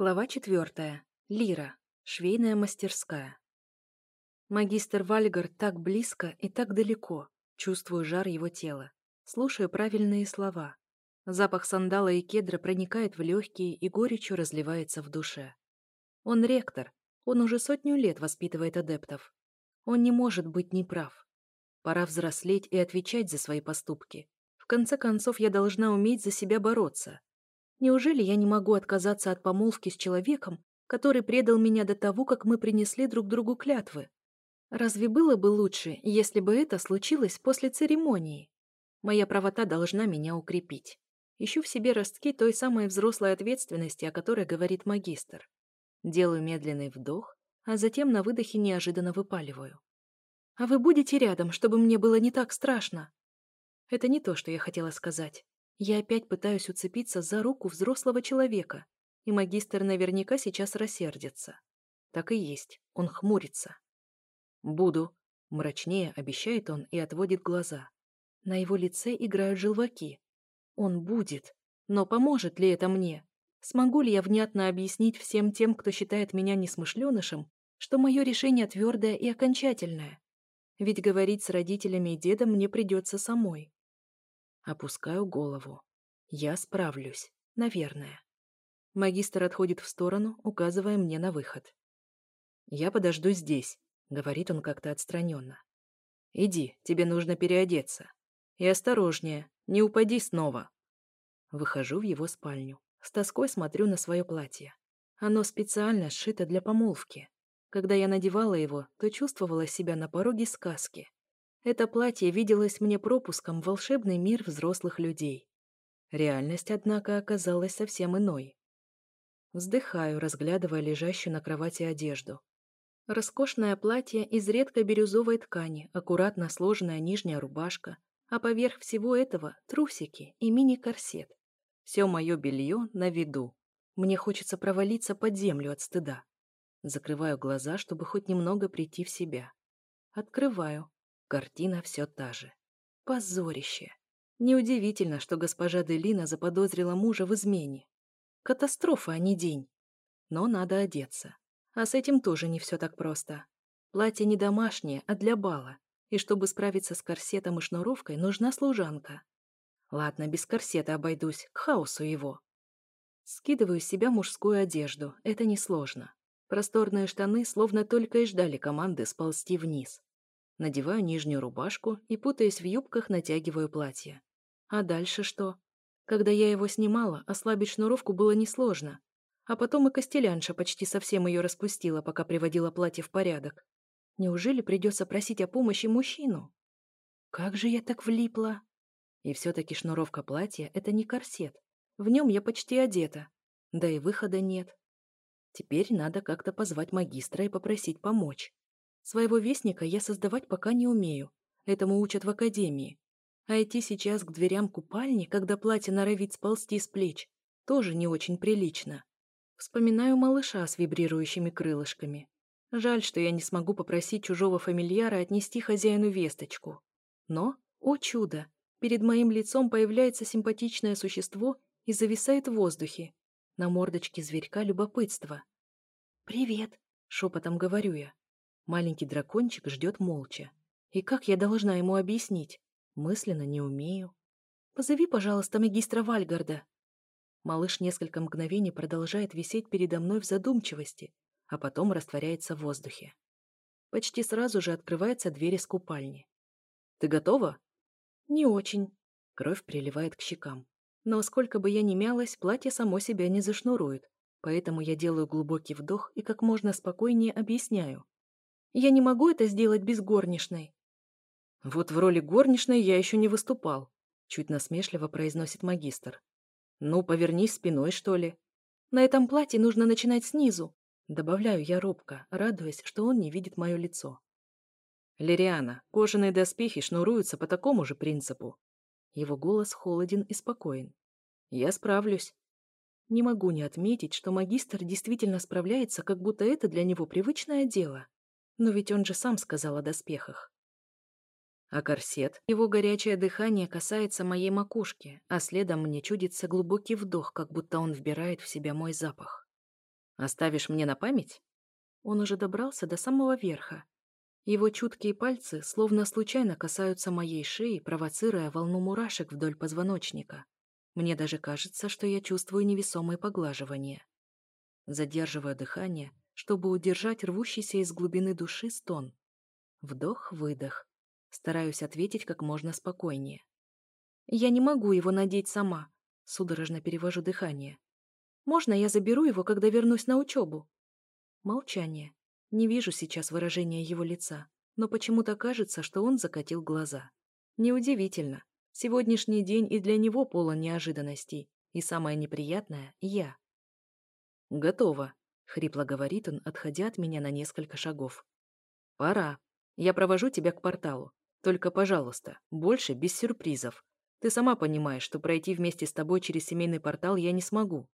Глава четвертая. Лира. Швейная мастерская. Магистр Вальгар так близко и так далеко. Чувствую жар его тела. Слушаю правильные слова. Запах сандала и кедра проникает в легкие и горечью разливается в душе. Он ректор. Он уже сотню лет воспитывает адептов. Он не может быть неправ. Пора взрослеть и отвечать за свои поступки. В конце концов, я должна уметь за себя бороться. Неужели я не могу отказаться от помолвки с человеком, который предал меня до того, как мы принесли друг другу клятвы? Разве было бы лучше, если бы это случилось после церемонии? Моя правота должна меня укрепить. Ищу в себе ростки той самой взрослой ответственности, о которой говорит магистр. Делаю медленный вдох, а затем на выдохе неожиданно выпаливаю. «А вы будете рядом, чтобы мне было не так страшно?» Это не то, что я хотела сказать. Я опять пытаюсь уцепиться за руку взрослого человека, и магистр наверняка сейчас рассердится. Так и есть, он хмурится. «Буду», — мрачнее обещает он и отводит глаза. На его лице играют желваки. Он будет. Но поможет ли это мне? Смогу ли я внятно объяснить всем тем, кто считает меня несмышленышем, что мое решение твердое и окончательное? Ведь говорить с родителями и дедом мне придется самой. Опускаю голову. Я справлюсь. Наверное. Магистр отходит в сторону, указывая мне на выход. «Я подожду здесь», — говорит он как-то отстраненно. «Иди, тебе нужно переодеться. И осторожнее, не упади снова». Выхожу в его спальню. С тоской смотрю на свое платье. Оно специально сшито для помолвки. Когда я надевала его, то чувствовала себя на пороге сказки. Это платье виделось мне пропуском в волшебный мир взрослых людей. Реальность, однако, оказалась совсем иной. Вздыхаю, разглядывая лежащую на кровати одежду. Роскошное платье из редкой бирюзовой ткани, аккуратно сложенная нижняя рубашка, а поверх всего этого трусики и мини-корсет. Все мое белье на виду. Мне хочется провалиться под землю от стыда. Закрываю глаза, чтобы хоть немного прийти в себя. Открываю, Картина все та же. Позорище. Неудивительно, что госпожа Делина заподозрила мужа в измене. Катастрофа, а не день. Но надо одеться. А с этим тоже не все так просто. Платье не домашнее, а для бала. И чтобы справиться с корсетом и шнуровкой, нужна служанка. Ладно, без корсета обойдусь, к хаосу его. Скидываю с себя мужскую одежду, это несложно. Просторные штаны словно только и ждали команды сползти вниз. Надеваю нижнюю рубашку и, путаясь в юбках, натягиваю платье. А дальше что? Когда я его снимала, ослабить шнуровку было несложно. А потом и Костелянша почти совсем ее распустила, пока приводила платье в порядок. Неужели придется просить о помощи мужчину? Как же я так влипла? И все-таки шнуровка платья — это не корсет. В нем я почти одета. Да и выхода нет. Теперь надо как-то позвать магистра и попросить помочь. Своего вестника я создавать пока не умею. Этому учат в академии. А идти сейчас к дверям купальни, когда платье норовит сползти с плеч, тоже не очень прилично. Вспоминаю малыша с вибрирующими крылышками. Жаль, что я не смогу попросить чужого фамильяра отнести хозяину весточку. Но, о чудо, перед моим лицом появляется симпатичное существо и зависает в воздухе. На мордочке зверька любопытство. «Привет», — шепотом говорю я. Маленький дракончик ждет молча. И как я должна ему объяснить? Мысленно не умею. Позови, пожалуйста, магистра Вальгарда. Малыш несколько мгновений продолжает висеть передо мной в задумчивости, а потом растворяется в воздухе. Почти сразу же открывается дверь из купальни. «Ты готова?» «Не очень». Кровь приливает к щекам. Но сколько бы я ни мялась, платье само себя не зашнурует, поэтому я делаю глубокий вдох и как можно спокойнее объясняю. Я не могу это сделать без горничной». «Вот в роли горничной я еще не выступал», — чуть насмешливо произносит магистр. «Ну, повернись спиной, что ли». «На этом платье нужно начинать снизу», — добавляю я робко, радуясь, что он не видит мое лицо. «Лириана, кожаные доспехи шнуруются по такому же принципу». Его голос холоден и спокоен. «Я справлюсь». Не могу не отметить, что магистр действительно справляется, как будто это для него привычное дело. Но ведь он же сам сказал о доспехах. А корсет? Его горячее дыхание касается моей макушки, а следом мне чудится глубокий вдох, как будто он вбирает в себя мой запах. Оставишь мне на память? Он уже добрался до самого верха. Его чуткие пальцы словно случайно касаются моей шеи, провоцируя волну мурашек вдоль позвоночника. Мне даже кажется, что я чувствую невесомое поглаживание. Задерживаю дыхание, чтобы удержать рвущийся из глубины души стон. Вдох-выдох. Стараюсь ответить как можно спокойнее. «Я не могу его надеть сама», — судорожно перевожу дыхание. «Можно я заберу его, когда вернусь на учебу?» Молчание. Не вижу сейчас выражения его лица, но почему-то кажется, что он закатил глаза. Неудивительно. Сегодняшний день и для него полон неожиданностей. И самое неприятное — я. «Готово», — хрипло говорит он, отходя от меня на несколько шагов. «Пора. Я провожу тебя к порталу. Только, пожалуйста, больше без сюрпризов. Ты сама понимаешь, что пройти вместе с тобой через семейный портал я не смогу.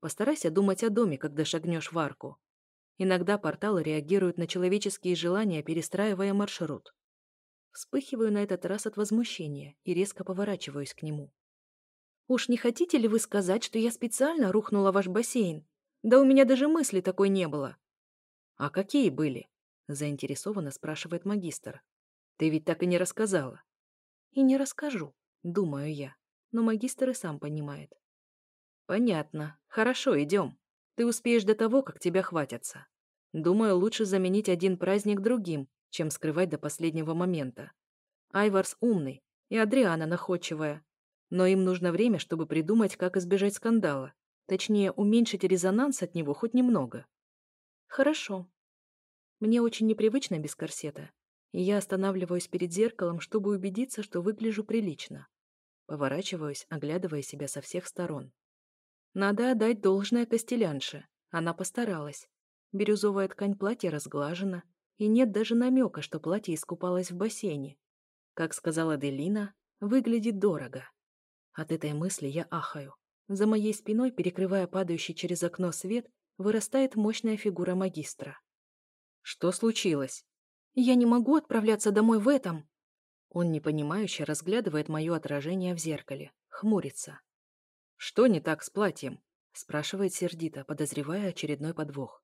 Постарайся думать о доме, когда шагнешь в арку. Иногда порталы реагируют на человеческие желания, перестраивая маршрут. Вспыхиваю на этот раз от возмущения и резко поворачиваюсь к нему. «Уж не хотите ли вы сказать, что я специально рухнула ваш бассейн? Да у меня даже мысли такой не было». «А какие были?» – заинтересованно спрашивает магистр. «Ты ведь так и не рассказала». «И не расскажу», – думаю я, но магистр и сам понимает. «Понятно. Хорошо, идем». Ты успеешь до того, как тебя хватятся. Думаю, лучше заменить один праздник другим, чем скрывать до последнего момента. Айварс умный, и Адриана находчивая. Но им нужно время, чтобы придумать, как избежать скандала. Точнее, уменьшить резонанс от него хоть немного. Хорошо. Мне очень непривычно без корсета, и я останавливаюсь перед зеркалом, чтобы убедиться, что выгляжу прилично. Поворачиваюсь, оглядывая себя со всех сторон. Надо отдать должное Костелянше. Она постаралась. Бирюзовая ткань платья разглажена, и нет даже намека, что платье искупалось в бассейне. Как сказала Делина, выглядит дорого. От этой мысли я ахаю. За моей спиной, перекрывая падающий через окно свет, вырастает мощная фигура магистра. «Что случилось?» «Я не могу отправляться домой в этом!» Он непонимающе разглядывает мое отражение в зеркале, хмурится. «Что не так с платьем?» – спрашивает сердито, подозревая очередной подвох.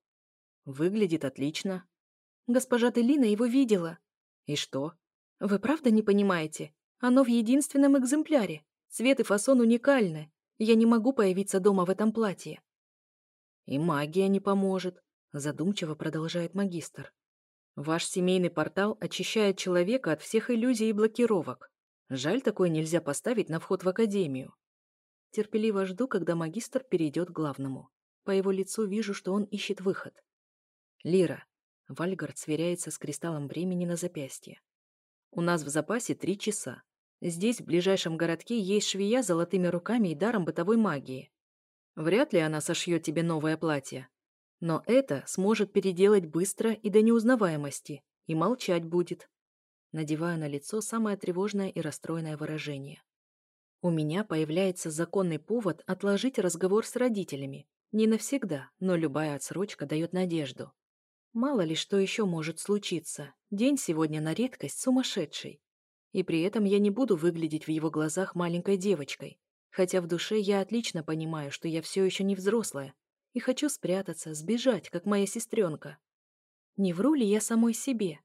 «Выглядит отлично». «Госпожа Делина его видела». «И что?» «Вы правда не понимаете? Оно в единственном экземпляре. Цвет и фасон уникальны. Я не могу появиться дома в этом платье». «И магия не поможет», – задумчиво продолжает магистр. «Ваш семейный портал очищает человека от всех иллюзий и блокировок. Жаль, такое нельзя поставить на вход в академию. Терпеливо жду, когда магистр перейдет к главному. По его лицу вижу, что он ищет выход. Лира. Вальгард сверяется с кристаллом времени на запястье. У нас в запасе три часа. Здесь, в ближайшем городке, есть швея с золотыми руками и даром бытовой магии. Вряд ли она сошьет тебе новое платье. Но это сможет переделать быстро и до неузнаваемости, и молчать будет. Надеваю на лицо самое тревожное и расстроенное выражение. У меня появляется законный повод отложить разговор с родителями. Не навсегда, но любая отсрочка дает надежду. Мало ли что еще может случиться. День сегодня на редкость сумасшедший. И при этом я не буду выглядеть в его глазах маленькой девочкой. Хотя в душе я отлично понимаю, что я все еще не взрослая. И хочу спрятаться, сбежать, как моя сестренка. Не вру ли я самой себе?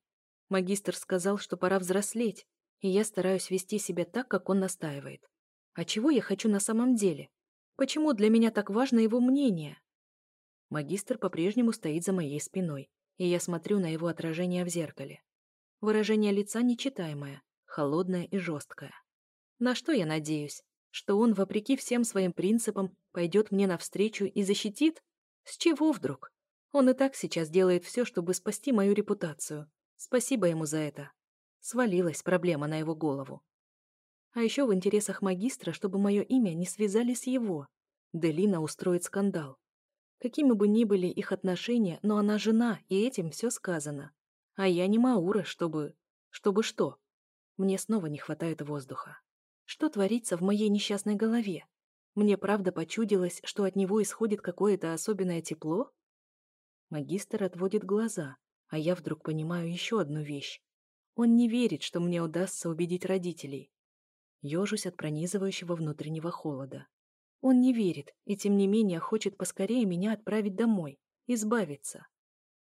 Магистр сказал, что пора взрослеть, и я стараюсь вести себя так, как он настаивает. А чего я хочу на самом деле? Почему для меня так важно его мнение? Магистр по-прежнему стоит за моей спиной, и я смотрю на его отражение в зеркале. Выражение лица нечитаемое, холодное и жесткое. На что я надеюсь? Что он, вопреки всем своим принципам, пойдет мне навстречу и защитит? С чего вдруг? Он и так сейчас делает все, чтобы спасти мою репутацию. Спасибо ему за это. Свалилась проблема на его голову. А еще в интересах магистра, чтобы мое имя не связали с его. Делина устроит скандал. Какими бы ни были их отношения, но она жена, и этим все сказано. А я не Маура, чтобы... Чтобы что? Мне снова не хватает воздуха. Что творится в моей несчастной голове? Мне правда почудилось, что от него исходит какое-то особенное тепло? Магистр отводит глаза, а я вдруг понимаю еще одну вещь. Он не верит, что мне удастся убедить родителей. Ёжусь от пронизывающего внутреннего холода. Он не верит и, тем не менее, хочет поскорее меня отправить домой, избавиться.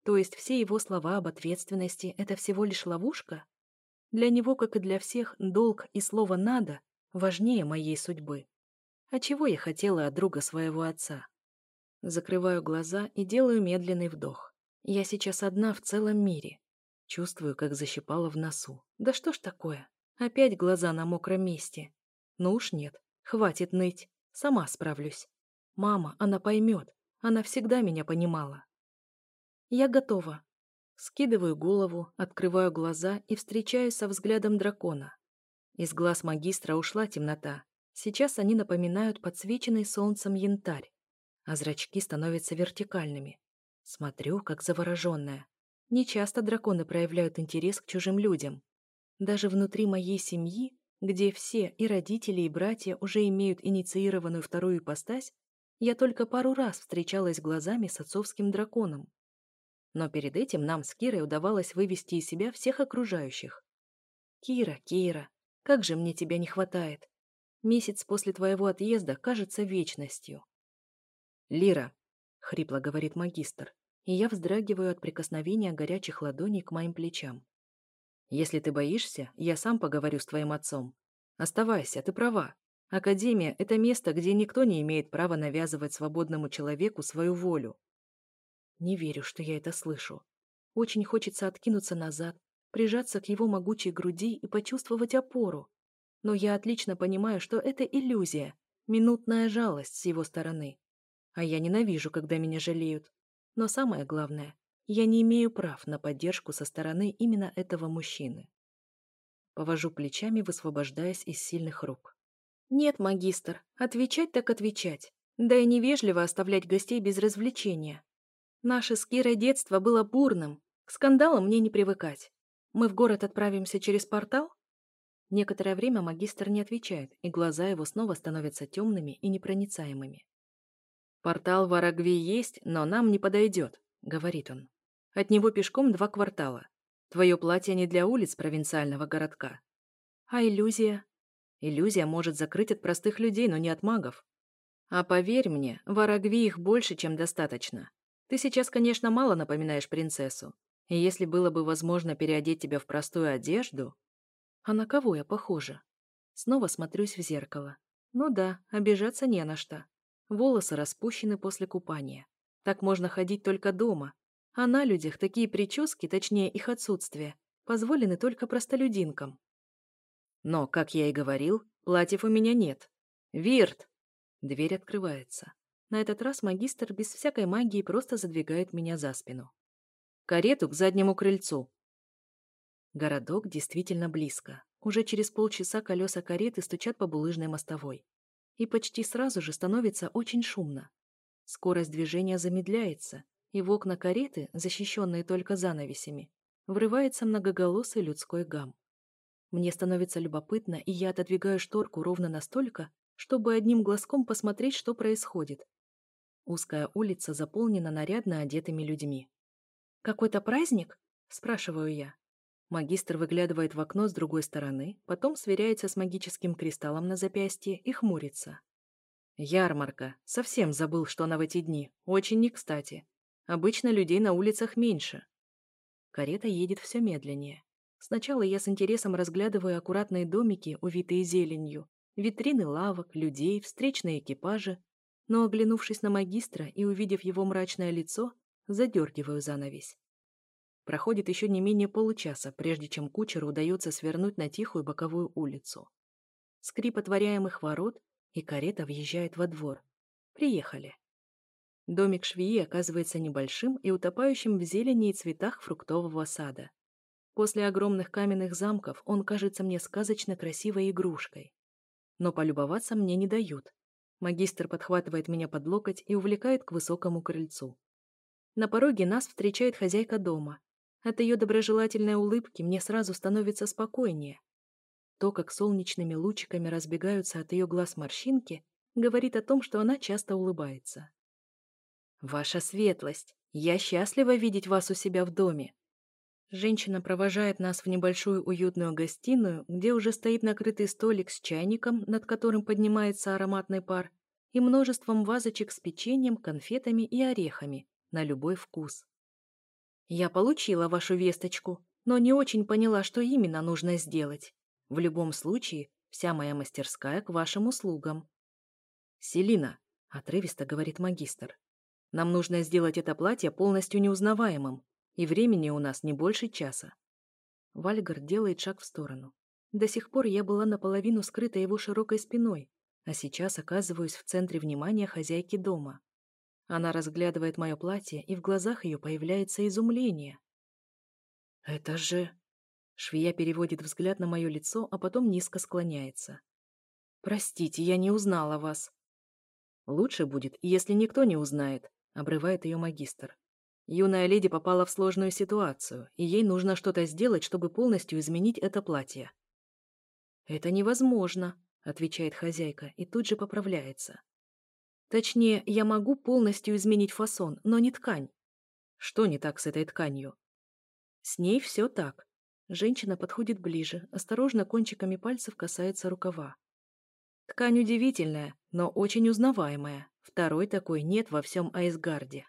То есть все его слова об ответственности – это всего лишь ловушка? Для него, как и для всех, долг и слово «надо» важнее моей судьбы. А чего я хотела от друга своего отца? Закрываю глаза и делаю медленный вдох. Я сейчас одна в целом мире. Чувствую, как защипало в носу. Да что ж такое? Опять глаза на мокром месте. Ну уж нет, хватит ныть. Сама справлюсь. Мама, она поймет. Она всегда меня понимала. Я готова. Скидываю голову, открываю глаза и встречаюсь со взглядом дракона. Из глаз магистра ушла темнота. Сейчас они напоминают подсвеченный солнцем янтарь а зрачки становятся вертикальными. Смотрю, как завороженная. Нечасто драконы проявляют интерес к чужим людям. Даже внутри моей семьи, где все, и родители, и братья, уже имеют инициированную вторую ипостась, я только пару раз встречалась глазами с отцовским драконом. Но перед этим нам с Кирой удавалось вывести из себя всех окружающих. «Кира, Кира, как же мне тебя не хватает! Месяц после твоего отъезда кажется вечностью. «Лира», — хрипло говорит магистр, и я вздрагиваю от прикосновения горячих ладоней к моим плечам. «Если ты боишься, я сам поговорю с твоим отцом. Оставайся, ты права. Академия — это место, где никто не имеет права навязывать свободному человеку свою волю». Не верю, что я это слышу. Очень хочется откинуться назад, прижаться к его могучей груди и почувствовать опору. Но я отлично понимаю, что это иллюзия, минутная жалость с его стороны. А я ненавижу, когда меня жалеют. Но самое главное, я не имею прав на поддержку со стороны именно этого мужчины. Повожу плечами, высвобождаясь из сильных рук. Нет, магистр, отвечать так отвечать. Да и невежливо оставлять гостей без развлечения. Наше с Кирой детство было бурным. К скандалам мне не привыкать. Мы в город отправимся через портал? Некоторое время магистр не отвечает, и глаза его снова становятся темными и непроницаемыми. «Портал в Арагви есть, но нам не подойдет», — говорит он. «От него пешком два квартала. Твое платье не для улиц провинциального городка». «А иллюзия?» «Иллюзия может закрыть от простых людей, но не от магов. А поверь мне, в Арагви их больше, чем достаточно. Ты сейчас, конечно, мало напоминаешь принцессу. И если было бы возможно переодеть тебя в простую одежду...» «А на кого я похожа?» Снова смотрюсь в зеркало. «Ну да, обижаться не на что. Волосы распущены после купания. Так можно ходить только дома. А на людях такие прически, точнее их отсутствие, позволены только простолюдинкам. Но, как я и говорил, платьев у меня нет. Вирт! Дверь открывается. На этот раз магистр без всякой магии просто задвигает меня за спину. Карету к заднему крыльцу. Городок действительно близко. Уже через полчаса колеса кареты стучат по булыжной мостовой и почти сразу же становится очень шумно. Скорость движения замедляется, и в окна кареты, защищенные только занавесями, врывается многоголосый людской гам. Мне становится любопытно, и я отодвигаю шторку ровно настолько, чтобы одним глазком посмотреть, что происходит. Узкая улица заполнена нарядно одетыми людьми. «Какой-то праздник?» – спрашиваю я. Магистр выглядывает в окно с другой стороны, потом сверяется с магическим кристаллом на запястье и хмурится. Ярмарка. Совсем забыл, что она в эти дни. Очень не кстати. Обычно людей на улицах меньше. Карета едет все медленнее. Сначала я с интересом разглядываю аккуратные домики, увитые зеленью, витрины лавок, людей, встречные экипажи, но, оглянувшись на магистра и увидев его мрачное лицо, задергиваю занавесь. Проходит еще не менее получаса, прежде чем кучеру удается свернуть на тихую боковую улицу. Скрип отворяемых ворот, и карета въезжает во двор. Приехали. Домик швеи оказывается небольшим и утопающим в зелени и цветах фруктового сада. После огромных каменных замков он кажется мне сказочно красивой игрушкой. Но полюбоваться мне не дают. Магистр подхватывает меня под локоть и увлекает к высокому крыльцу. На пороге нас встречает хозяйка дома, от ее доброжелательной улыбки мне сразу становится спокойнее. То, как солнечными лучиками разбегаются от ее глаз морщинки, говорит о том, что она часто улыбается. «Ваша светлость! Я счастлива видеть вас у себя в доме!» Женщина провожает нас в небольшую уютную гостиную, где уже стоит накрытый столик с чайником, над которым поднимается ароматный пар, и множеством вазочек с печеньем, конфетами и орехами, на любой вкус. Я получила вашу весточку, но не очень поняла, что именно нужно сделать. В любом случае, вся моя мастерская к вашим услугам. «Селина», — отрывисто говорит магистр, — «нам нужно сделать это платье полностью неузнаваемым, и времени у нас не больше часа». Вальгар делает шаг в сторону. До сих пор я была наполовину скрыта его широкой спиной, а сейчас оказываюсь в центре внимания хозяйки дома. Она разглядывает мое платье, и в глазах ее появляется изумление. «Это же...» Швея переводит взгляд на мое лицо, а потом низко склоняется. «Простите, я не узнала вас». «Лучше будет, если никто не узнает», — обрывает ее магистр. Юная леди попала в сложную ситуацию, и ей нужно что-то сделать, чтобы полностью изменить это платье. «Это невозможно», отвечает хозяйка и тут же поправляется. Точнее, я могу полностью изменить фасон, но не ткань. Что не так с этой тканью? С ней все так. Женщина подходит ближе, осторожно кончиками пальцев касается рукава. Ткань удивительная, но очень узнаваемая. Второй такой нет во всем Айсгарде.